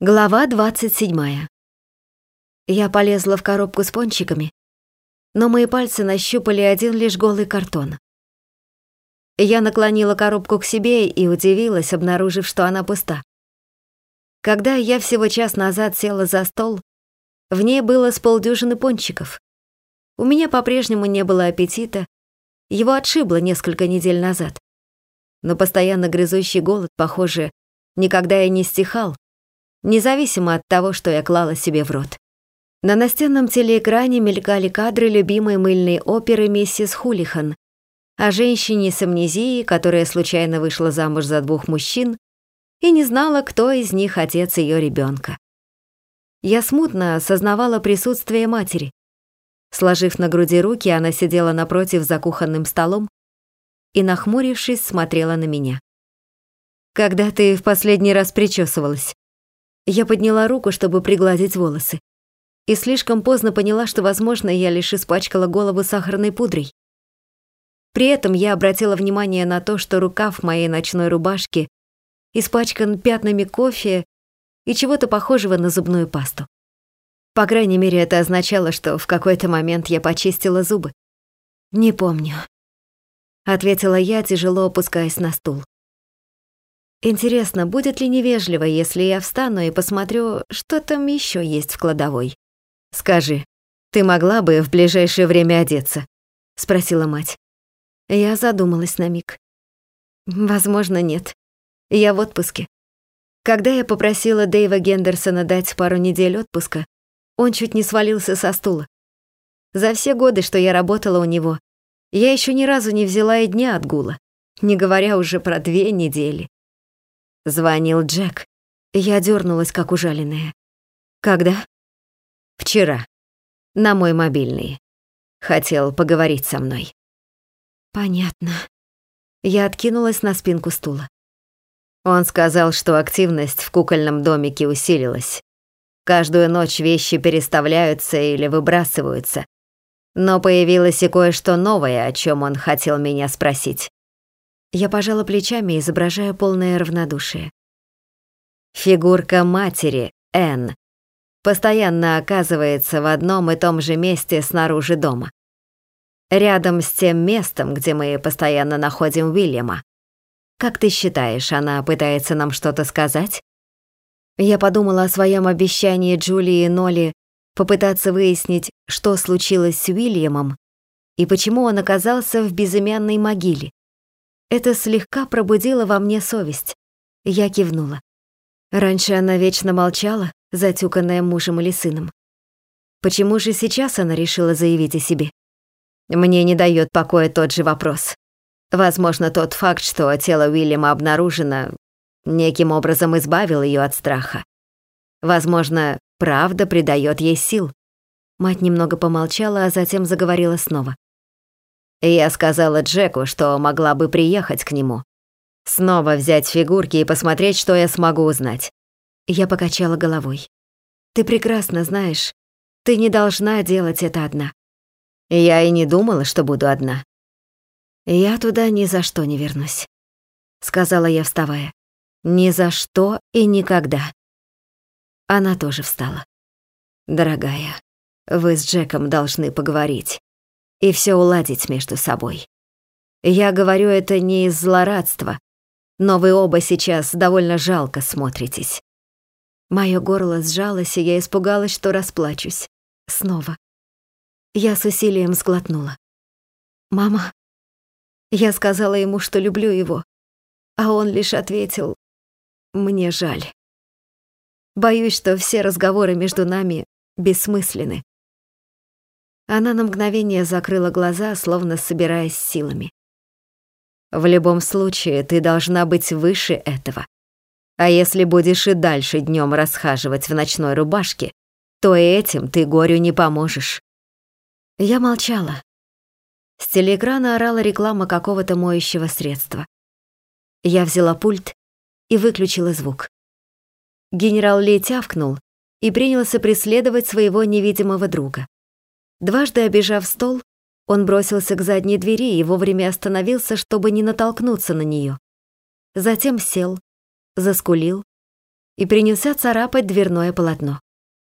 Глава 27. Я полезла в коробку с пончиками, но мои пальцы нащупали один лишь голый картон. Я наклонила коробку к себе и удивилась, обнаружив, что она пуста. Когда я всего час назад села за стол, в ней было с полдюжины пончиков. У меня по-прежнему не было аппетита, его отшибло несколько недель назад. Но постоянно грызущий голод, похоже, никогда и не стихал, независимо от того, что я клала себе в рот. На настенном телеэкране мелькали кадры любимой мыльной оперы «Миссис Хулихан» о женщине с амнезией, которая случайно вышла замуж за двух мужчин и не знала, кто из них отец ее ребенка. Я смутно осознавала присутствие матери. Сложив на груди руки, она сидела напротив за кухонным столом и, нахмурившись, смотрела на меня. «Когда ты в последний раз причесывалась?» Я подняла руку, чтобы пригладить волосы. И слишком поздно поняла, что, возможно, я лишь испачкала голову сахарной пудрой. При этом я обратила внимание на то, что рукав моей ночной рубашки испачкан пятнами кофе и чего-то похожего на зубную пасту. По крайней мере, это означало, что в какой-то момент я почистила зубы. «Не помню», — ответила я, тяжело опускаясь на стул. Интересно, будет ли невежливо, если я встану и посмотрю, что там еще есть в кладовой? Скажи, ты могла бы в ближайшее время одеться? Спросила мать. Я задумалась на миг. Возможно, нет. Я в отпуске. Когда я попросила Дэйва Гендерсона дать пару недель отпуска, он чуть не свалился со стула. За все годы, что я работала у него, я еще ни разу не взяла и дня отгула, не говоря уже про две недели. Звонил Джек. Я дернулась, как ужаленная. Когда? Вчера. На мой мобильный. Хотел поговорить со мной. Понятно. Я откинулась на спинку стула. Он сказал, что активность в кукольном домике усилилась. Каждую ночь вещи переставляются или выбрасываются. Но появилось и кое-что новое, о чем он хотел меня спросить. Я пожала плечами, изображая полное равнодушие. Фигурка матери, Энн, постоянно оказывается в одном и том же месте снаружи дома. Рядом с тем местом, где мы постоянно находим Уильяма. Как ты считаешь, она пытается нам что-то сказать? Я подумала о своем обещании Джулии и Нолли попытаться выяснить, что случилось с Уильямом и почему он оказался в безымянной могиле. Это слегка пробудило во мне совесть. Я кивнула. Раньше она вечно молчала, затюканная мужем или сыном. Почему же сейчас она решила заявить о себе? Мне не дает покоя тот же вопрос. Возможно, тот факт, что тело Уильяма обнаружено, неким образом избавил ее от страха. Возможно, правда придает ей сил. Мать немного помолчала, а затем заговорила снова. Я сказала Джеку, что могла бы приехать к нему. Снова взять фигурки и посмотреть, что я смогу узнать. Я покачала головой. Ты прекрасно знаешь, ты не должна делать это одна. Я и не думала, что буду одна. Я туда ни за что не вернусь, сказала я, вставая. Ни за что и никогда. Она тоже встала. Дорогая, вы с Джеком должны поговорить и все уладить между собой. Я говорю это не из злорадства, но вы оба сейчас довольно жалко смотритесь. Моё горло сжалось, и я испугалась, что расплачусь. Снова. Я с усилием сглотнула. «Мама». Я сказала ему, что люблю его, а он лишь ответил «Мне жаль». Боюсь, что все разговоры между нами бессмысленны. Она на мгновение закрыла глаза, словно собираясь силами. В любом случае, ты должна быть выше этого. А если будешь и дальше днем расхаживать в ночной рубашке, то и этим ты горю не поможешь. Я молчала. С телеэкрана орала реклама какого-то моющего средства. Я взяла пульт и выключила звук. Генерал Ли тявкнул и принялся преследовать своего невидимого друга. Дважды обижав стол, он бросился к задней двери и вовремя остановился, чтобы не натолкнуться на нее. Затем сел, заскулил и принялся царапать дверное полотно.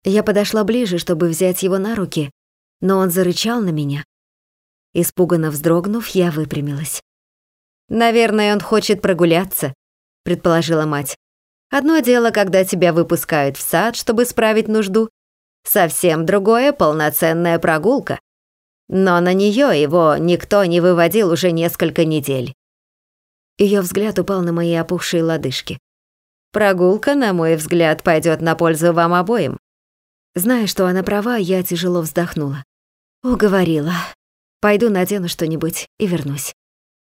Я подошла ближе, чтобы взять его на руки, но он зарычал на меня. Испуганно вздрогнув, я выпрямилась. «Наверное, он хочет прогуляться», — предположила мать. «Одно дело, когда тебя выпускают в сад, чтобы справить нужду, совсем другое — полноценная прогулка. Но на нее его никто не выводил уже несколько недель». Ее взгляд упал на мои опухшие лодыжки. «Прогулка, на мой взгляд, пойдет на пользу вам обоим». Зная, что она права, я тяжело вздохнула. «Уговорила. Пойду надену что-нибудь и вернусь».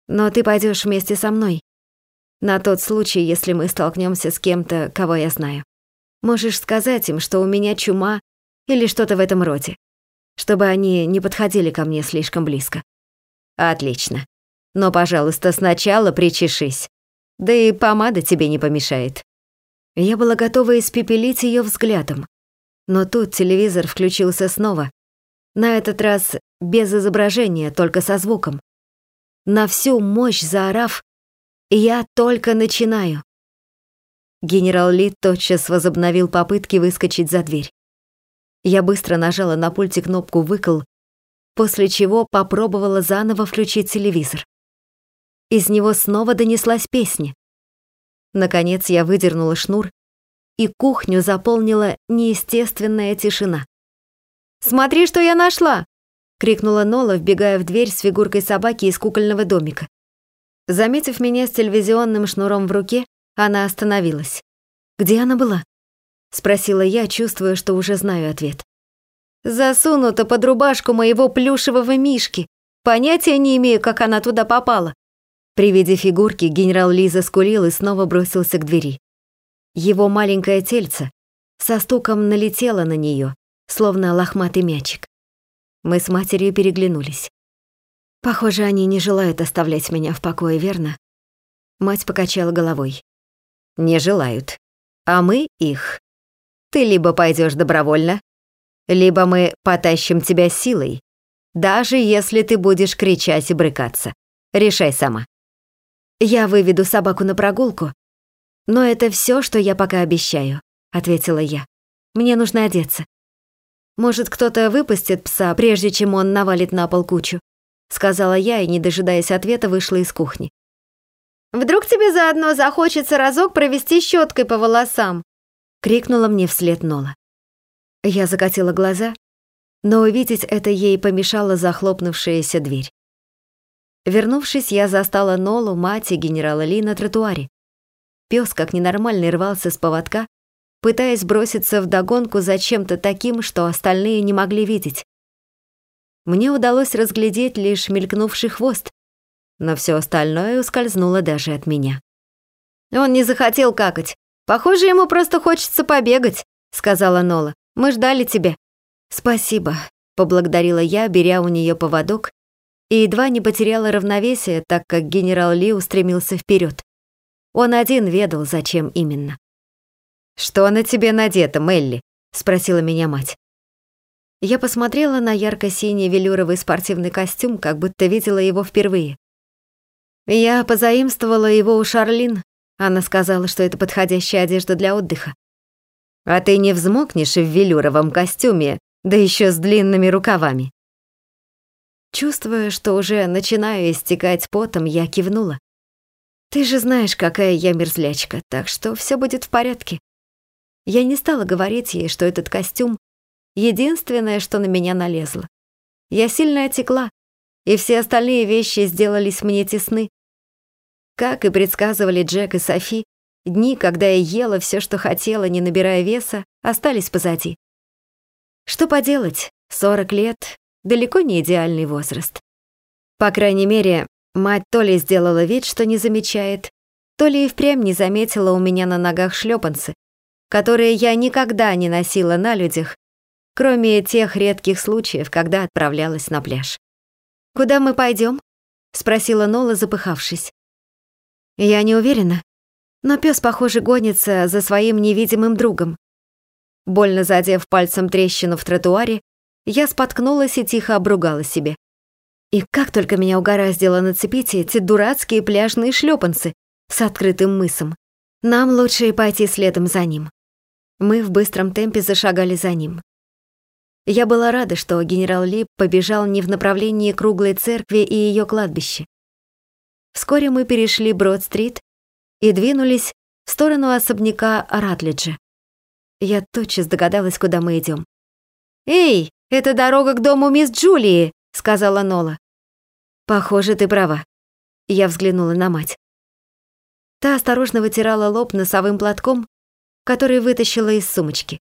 Но ты пойдешь вместе со мной. На тот случай, если мы столкнемся с кем-то, кого я знаю. Можешь сказать им, что у меня чума или что-то в этом роде, чтобы они не подходили ко мне слишком близко. Отлично. Но, пожалуйста, сначала причешись. Да и помада тебе не помешает. Я была готова испепелить ее взглядом. Но тут телевизор включился снова. На этот раз без изображения, только со звуком на всю мощь заорав «Я только начинаю!». Генерал Ли тотчас возобновил попытки выскочить за дверь. Я быстро нажала на пульте кнопку «Выкл», после чего попробовала заново включить телевизор. Из него снова донеслась песня. Наконец я выдернула шнур, и кухню заполнила неестественная тишина. «Смотри, что я нашла!» крикнула Нола, вбегая в дверь с фигуркой собаки из кукольного домика. Заметив меня с телевизионным шнуром в руке, она остановилась. «Где она была?» — спросила я, чувствуя, что уже знаю ответ. «Засунута под рубашку моего плюшевого мишки. Понятия не имею, как она туда попала». При виде фигурки генерал Лиза скулил и снова бросился к двери. Его маленькое тельце со стуком налетело на нее, словно лохматый мячик. Мы с матерью переглянулись. Похоже, они не желают оставлять меня в покое, верно? Мать покачала головой. Не желают. А мы их. Ты либо пойдешь добровольно, либо мы потащим тебя силой, даже если ты будешь кричать и брыкаться. Решай сама. Я выведу собаку на прогулку, но это все, что я пока обещаю, ответила я. Мне нужно одеться. Может, кто-то выпустит пса, прежде чем он навалит на пол кучу?» Сказала я и, не дожидаясь ответа, вышла из кухни. «Вдруг тебе заодно захочется разок провести щеткой по волосам?» Крикнула мне вслед Нола. Я закатила глаза, но увидеть это ей помешала захлопнувшаяся дверь. Вернувшись, я застала Нолу, мать и генерала Ли на тротуаре. Пес, как ненормальный, рвался с поводка, пытаясь броситься в догонку за чем-то таким, что остальные не могли видеть. Мне удалось разглядеть лишь мелькнувший хвост, но все остальное ускользнуло даже от меня. «Он не захотел какать. Похоже, ему просто хочется побегать», — сказала Нола. «Мы ждали тебя». «Спасибо», — поблагодарила я, беря у нее поводок, и едва не потеряла равновесие, так как генерал Ли устремился вперед. Он один ведал, зачем именно. «Что на тебе надето, Мелли?» — спросила меня мать. Я посмотрела на ярко-синий велюровый спортивный костюм, как будто видела его впервые. Я позаимствовала его у Шарлин. Она сказала, что это подходящая одежда для отдыха. А ты не взмокнешь в велюровом костюме, да еще с длинными рукавами. Чувствуя, что уже начинаю истекать потом, я кивнула. Ты же знаешь, какая я мерзлячка, так что все будет в порядке. Я не стала говорить ей, что этот костюм — единственное, что на меня налезло. Я сильно отекла, и все остальные вещи сделались мне тесны. Как и предсказывали Джек и Софи, дни, когда я ела все, что хотела, не набирая веса, остались позади. Что поделать, 40 лет — далеко не идеальный возраст. По крайней мере, мать то ли сделала вид, что не замечает, то ли и впрямь не заметила у меня на ногах шлепанцы, которые я никогда не носила на людях, кроме тех редких случаев, когда отправлялась на пляж. «Куда мы пойдем? спросила Нола, запыхавшись. «Я не уверена, но пес, похоже, гонится за своим невидимым другом». Больно задев пальцем трещину в тротуаре, я споткнулась и тихо обругала себе. И как только меня угораздило нацепить эти дурацкие пляжные шлепанцы с открытым мысом. Нам лучше пойти следом за ним. Мы в быстром темпе зашагали за ним. Я была рада, что генерал Ли побежал не в направлении круглой церкви и ее кладбища. Вскоре мы перешли Брод-стрит и двинулись в сторону особняка Ратлиджа. Я тотчас догадалась, куда мы идем. «Эй, это дорога к дому мисс Джулии», — сказала Нола. «Похоже, ты права». Я взглянула на мать. Та осторожно вытирала лоб носовым платком, который вытащила из сумочки.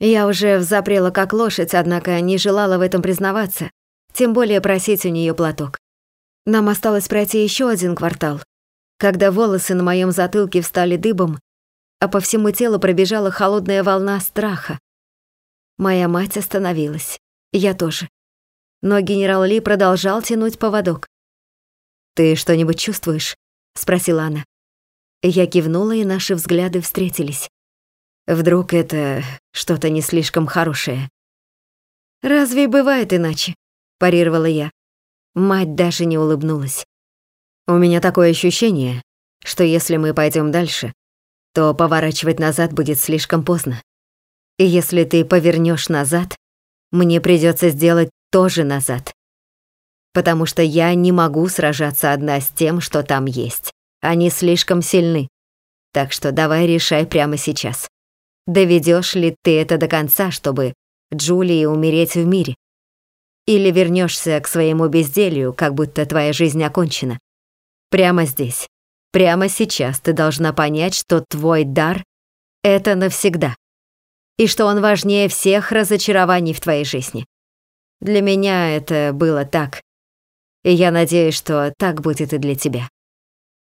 Я уже взапрела как лошадь, однако не желала в этом признаваться, тем более просить у нее платок. Нам осталось пройти еще один квартал, когда волосы на моем затылке встали дыбом, а по всему телу пробежала холодная волна страха. Моя мать остановилась, я тоже. Но генерал Ли продолжал тянуть поводок. «Ты что-нибудь чувствуешь?» — спросила она. Я кивнула, и наши взгляды встретились. Вдруг это что-то не слишком хорошее. «Разве бывает иначе?» – парировала я. Мать даже не улыбнулась. «У меня такое ощущение, что если мы пойдем дальше, то поворачивать назад будет слишком поздно. И если ты повернешь назад, мне придется сделать тоже назад. Потому что я не могу сражаться одна с тем, что там есть. Они слишком сильны. Так что давай решай прямо сейчас. Доведешь ли ты это до конца, чтобы Джулии умереть в мире? Или вернешься к своему безделью, как будто твоя жизнь окончена? Прямо здесь, прямо сейчас ты должна понять, что твой дар — это навсегда. И что он важнее всех разочарований в твоей жизни. Для меня это было так. И я надеюсь, что так будет и для тебя.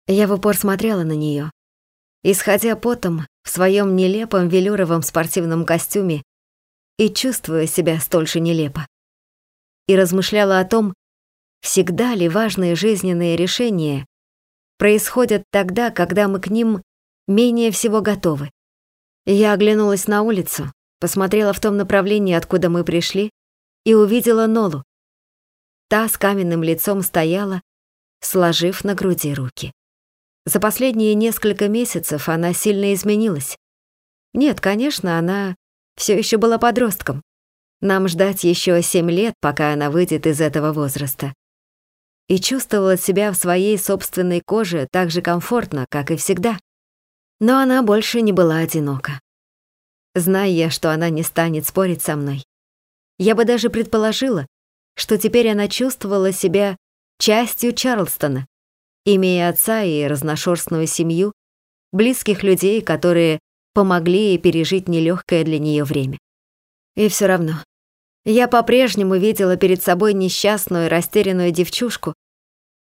Я в упор смотрела на нее, исходя потом в своем нелепом велюровом спортивном костюме и чувствуя себя столь же нелепо. И размышляла о том, всегда ли важные жизненные решения происходят тогда, когда мы к ним менее всего готовы. Я оглянулась на улицу, посмотрела в том направлении, откуда мы пришли, и увидела Нолу. Та с каменным лицом стояла, сложив на груди руки. За последние несколько месяцев она сильно изменилась. Нет, конечно, она все еще была подростком. Нам ждать еще семь лет, пока она выйдет из этого возраста. И чувствовала себя в своей собственной коже так же комфортно, как и всегда. Но она больше не была одинока. Зная я, что она не станет спорить со мной, я бы даже предположила, что теперь она чувствовала себя частью Чарлстона, имея отца и разношерстную семью, близких людей, которые помогли ей пережить нелегкое для нее время. И все равно, я по-прежнему видела перед собой несчастную, растерянную девчушку,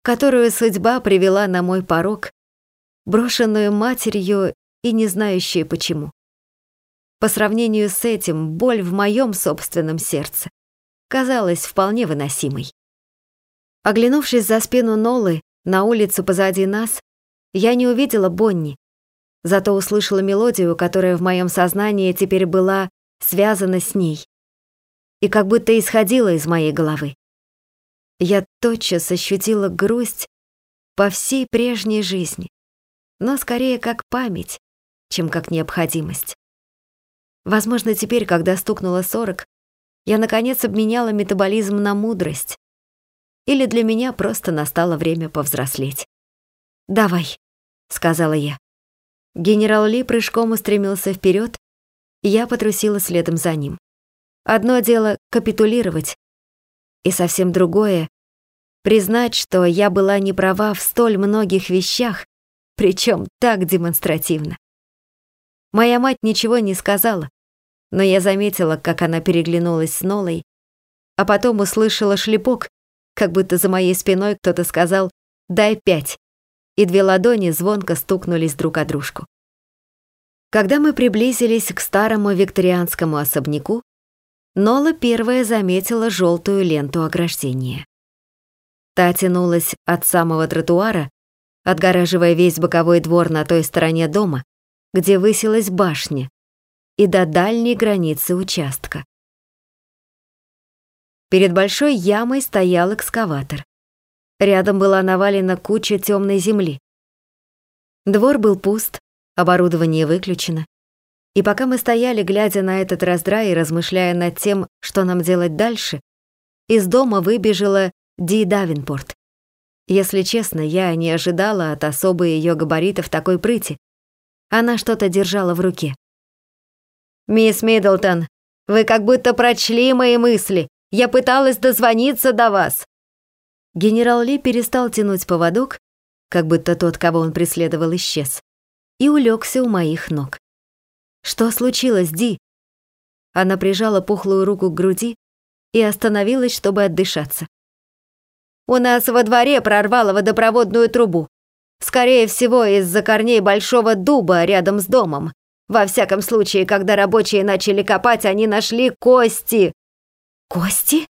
которую судьба привела на мой порог, брошенную матерью и не знающую почему. По сравнению с этим, боль в моем собственном сердце казалась вполне выносимой. Оглянувшись за спину Нолы, на улицу позади нас я не увидела Бонни, зато услышала мелодию, которая в моем сознании теперь была связана с ней и как будто исходила из моей головы. Я тотчас ощутила грусть по всей прежней жизни, но скорее как память, чем как необходимость. Возможно, теперь, когда стукнуло сорок, я наконец обменяла метаболизм на мудрость или для меня просто настало время повзрослеть. «Давай», — сказала я. Генерал Ли прыжком устремился вперед, я потрусила следом за ним. Одно дело — капитулировать, и совсем другое — признать, что я была не права в столь многих вещах, причем так демонстративно. Моя мать ничего не сказала, но я заметила, как она переглянулась с Нолой, а потом услышала шлепок, как будто за моей спиной кто-то сказал «дай пять», и две ладони звонко стукнулись друг о дружку. Когда мы приблизились к старому викторианскому особняку, Нола первая заметила желтую ленту ограждения. Та тянулась от самого тротуара, отгораживая весь боковой двор на той стороне дома, где высилась башня, и до дальней границы участка. Перед большой ямой стоял экскаватор. Рядом была навалена куча темной земли. Двор был пуст, Оборудование выключено. И пока мы стояли, глядя на этот раздрай и размышляя над тем, что нам делать дальше, из дома выбежала Ди Давинпорт. Если честно, я не ожидала от особой ее габаритов такой прыти. Она что-то держала в руке. «Мисс Миддлтон, вы как будто прочли мои мысли. Я пыталась дозвониться до вас». Генерал Ли перестал тянуть поводок, как будто тот, кого он преследовал, исчез, и улегся у моих ног. «Что случилось, Ди?» Она прижала пухлую руку к груди и остановилась, чтобы отдышаться. «У нас во дворе прорвало водопроводную трубу. Скорее всего, из-за корней большого дуба рядом с домом. Во всяком случае, когда рабочие начали копать, они нашли кости». «Кости?»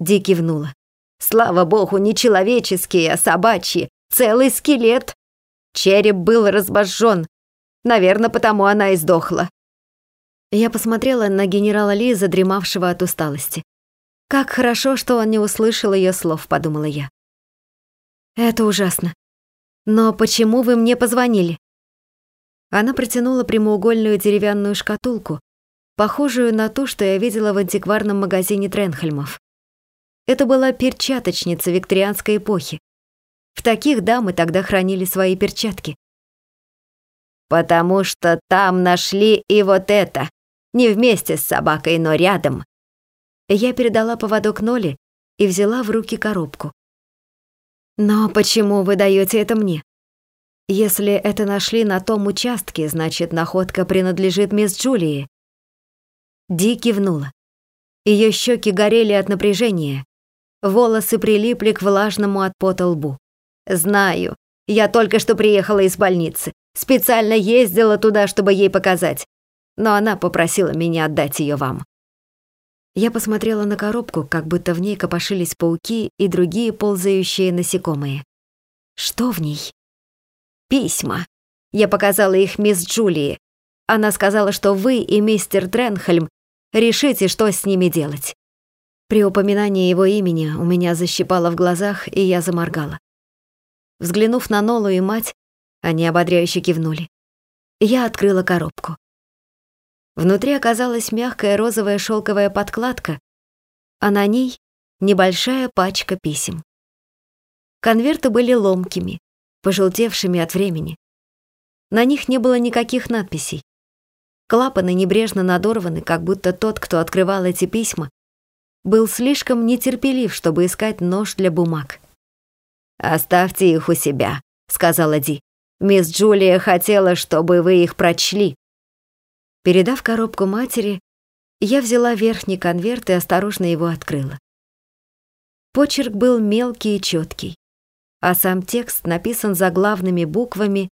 Ди кивнула. «Слава богу, не человеческие, а собачьи. Целый скелет. Череп был разбожжен, Наверное, потому она и сдохла. Я посмотрела на генерала Ли, задремавшего от усталости. Как хорошо, что он не услышал ее слов, подумала я. Это ужасно. Но почему вы мне позвонили? Она протянула прямоугольную деревянную шкатулку, похожую на ту, что я видела в антикварном магазине Тренхельмов. Это была перчаточница викторианской эпохи. В таких дамы тогда хранили свои перчатки. «Потому что там нашли и вот это. Не вместе с собакой, но рядом». Я передала поводок Ноли и взяла в руки коробку. «Но почему вы даете это мне? Если это нашли на том участке, значит, находка принадлежит мисс Джулии». Ди кивнула. Ее щеки горели от напряжения, волосы прилипли к влажному от пота лбу. «Знаю. Я только что приехала из больницы. Специально ездила туда, чтобы ей показать. Но она попросила меня отдать ее вам». Я посмотрела на коробку, как будто в ней копошились пауки и другие ползающие насекомые. Что в ней? Письма. Я показала их мисс Джулии. Она сказала, что вы и мистер Тренхельм решите, что с ними делать. При упоминании его имени у меня защипало в глазах, и я заморгала. Взглянув на Нолу и мать, они ободряюще кивнули. Я открыла коробку. Внутри оказалась мягкая розовая шелковая подкладка, а на ней небольшая пачка писем. Конверты были ломкими, пожелтевшими от времени. На них не было никаких надписей. Клапаны небрежно надорваны, как будто тот, кто открывал эти письма, был слишком нетерпелив, чтобы искать нож для бумаг. «Оставьте их у себя», — сказала Ди. Мисс Джулия хотела, чтобы вы их прочли». Передав коробку матери, я взяла верхний конверт и осторожно его открыла. Почерк был мелкий и четкий, а сам текст написан заглавными буквами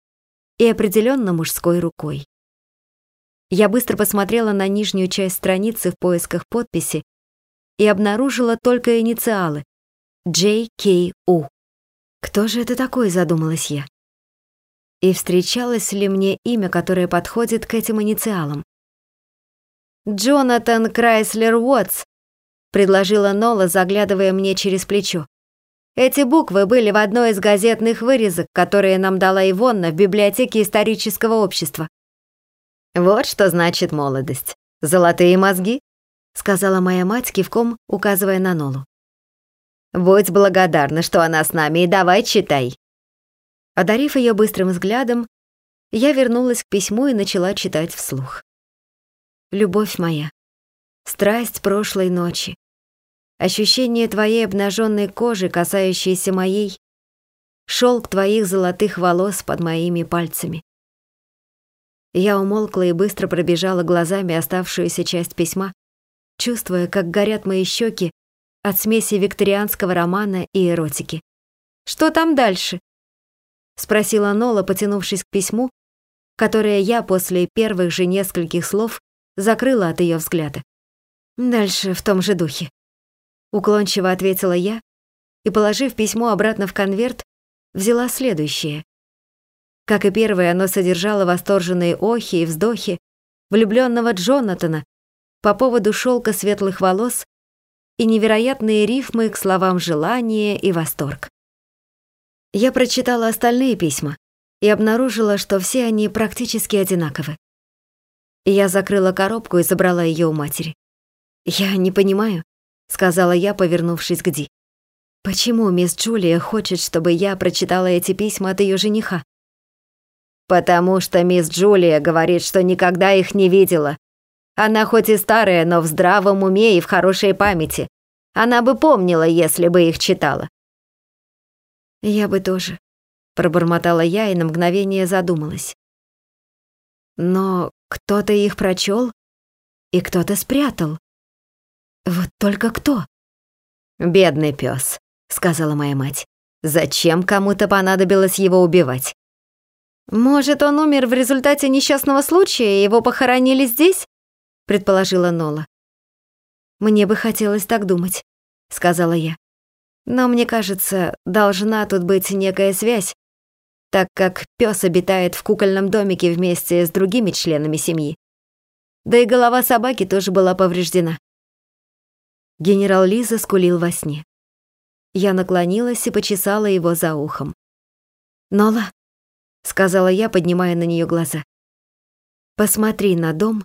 и определенно мужской рукой. Я быстро посмотрела на нижнюю часть страницы в поисках подписи и обнаружила только инициалы J.K.U. Кто же это такой, задумалась я и встречалось ли мне имя, которое подходит к этим инициалам. «Джонатан Крайслер Уотс», — предложила Нола, заглядывая мне через плечо. «Эти буквы были в одной из газетных вырезок, которые нам дала Ивонна в библиотеке исторического общества». «Вот что значит молодость. Золотые мозги», — сказала моя мать, кивком указывая на Нолу. «Будь благодарна, что она с нами, и давай читай». Одарив ее быстрым взглядом, я вернулась к письму и начала читать вслух. «Любовь моя, страсть прошлой ночи, ощущение твоей обнаженной кожи, касающейся моей, шелк твоих золотых волос под моими пальцами». Я умолкла и быстро пробежала глазами оставшуюся часть письма, чувствуя, как горят мои щеки от смеси викторианского романа и эротики. «Что там дальше?» — спросила Нола, потянувшись к письму, которое я после первых же нескольких слов закрыла от ее взгляда. «Дальше в том же духе», — уклончиво ответила я и, положив письмо обратно в конверт, взяла следующее. Как и первое, оно содержало восторженные охи и вздохи влюбленного Джонатана по поводу шелка светлых волос и невероятные рифмы к словам желания и восторг. Я прочитала остальные письма и обнаружила, что все они практически одинаковы. Я закрыла коробку и забрала ее у матери. «Я не понимаю», — сказала я, повернувшись к Ди. «Почему мисс Джулия хочет, чтобы я прочитала эти письма от ее жениха?» «Потому что мисс Джулия говорит, что никогда их не видела. Она хоть и старая, но в здравом уме и в хорошей памяти. Она бы помнила, если бы их читала». «Я бы тоже», — пробормотала я и на мгновение задумалась. «Но кто-то их прочел и кто-то спрятал. Вот только кто?» «Бедный пес, сказала моя мать. «Зачем кому-то понадобилось его убивать?» «Может, он умер в результате несчастного случая, и его похоронили здесь?» — предположила Нола. «Мне бы хотелось так думать», — сказала я. «Но мне кажется, должна тут быть некая связь, так как пес обитает в кукольном домике вместе с другими членами семьи. Да и голова собаки тоже была повреждена». Генерал Лиза скулил во сне. Я наклонилась и почесала его за ухом. «Нола», — сказала я, поднимая на нее глаза, «посмотри на дом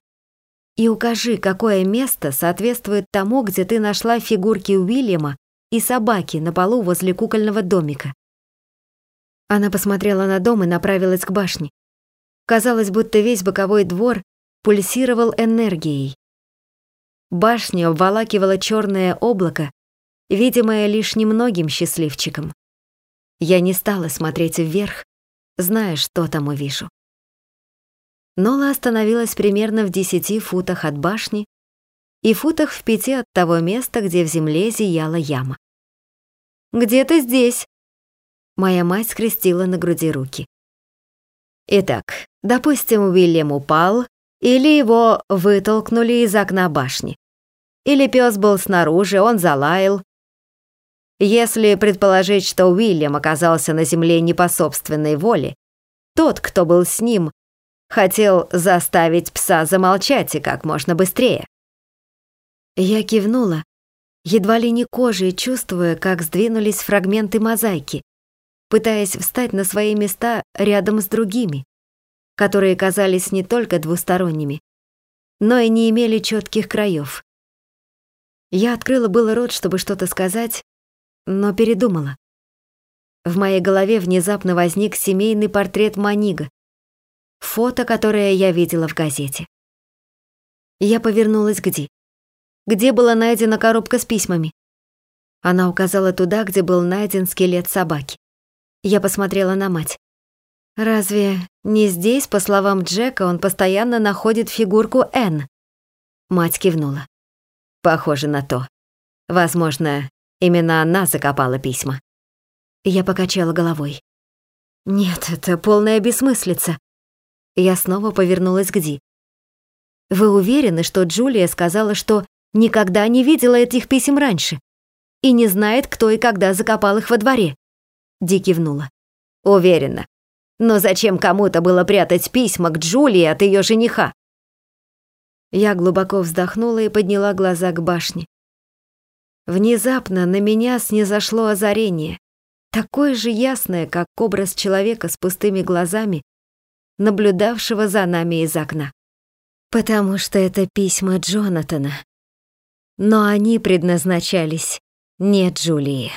и укажи, какое место соответствует тому, где ты нашла фигурки Уильяма и собаки на полу возле кукольного домика». Она посмотрела на дом и направилась к башне. Казалось, будто весь боковой двор пульсировал энергией. Башня обволакивала черное облако, видимое лишь немногим счастливчикам. Я не стала смотреть вверх, зная, что там увижу. Нола остановилась примерно в десяти футах от башни и футах в пяти от того места, где в земле зияла яма. «Где-то здесь!» Моя мать скрестила на груди руки. Итак, допустим, Уильям упал, или его вытолкнули из окна башни. Или пес был снаружи, он залаял, если предположить, что Уильям оказался на земле не по собственной воле, тот, кто был с ним, хотел заставить пса замолчать и как можно быстрее. Я кивнула, едва ли не кожей чувствуя, как сдвинулись фрагменты мозаики, пытаясь встать на свои места рядом с другими, которые казались не только двусторонними, но и не имели четких краев. Я открыла было рот, чтобы что-то сказать, но передумала. В моей голове внезапно возник семейный портрет Манига, фото, которое я видела в газете. Я повернулась Ди. Где была найдена коробка с письмами? Она указала туда, где был найден скелет собаки. Я посмотрела на мать. Разве не здесь, по словам Джека, он постоянно находит фигурку Н? Мать кивнула. Похоже на то. Возможно, Именно она закопала письма. Я покачала головой. Нет, это полная бессмыслица. Я снова повернулась к Ди. Вы уверены, что Джулия сказала, что никогда не видела этих писем раньше и не знает, кто и когда закопал их во дворе? Ди кивнула. Уверена. Но зачем кому-то было прятать письма к Джулии от ее жениха? Я глубоко вздохнула и подняла глаза к башне. Внезапно на меня снизошло озарение, такое же ясное, как образ человека с пустыми глазами, наблюдавшего за нами из окна. Потому что это письма Джонатана. Но они предназначались не Джулии.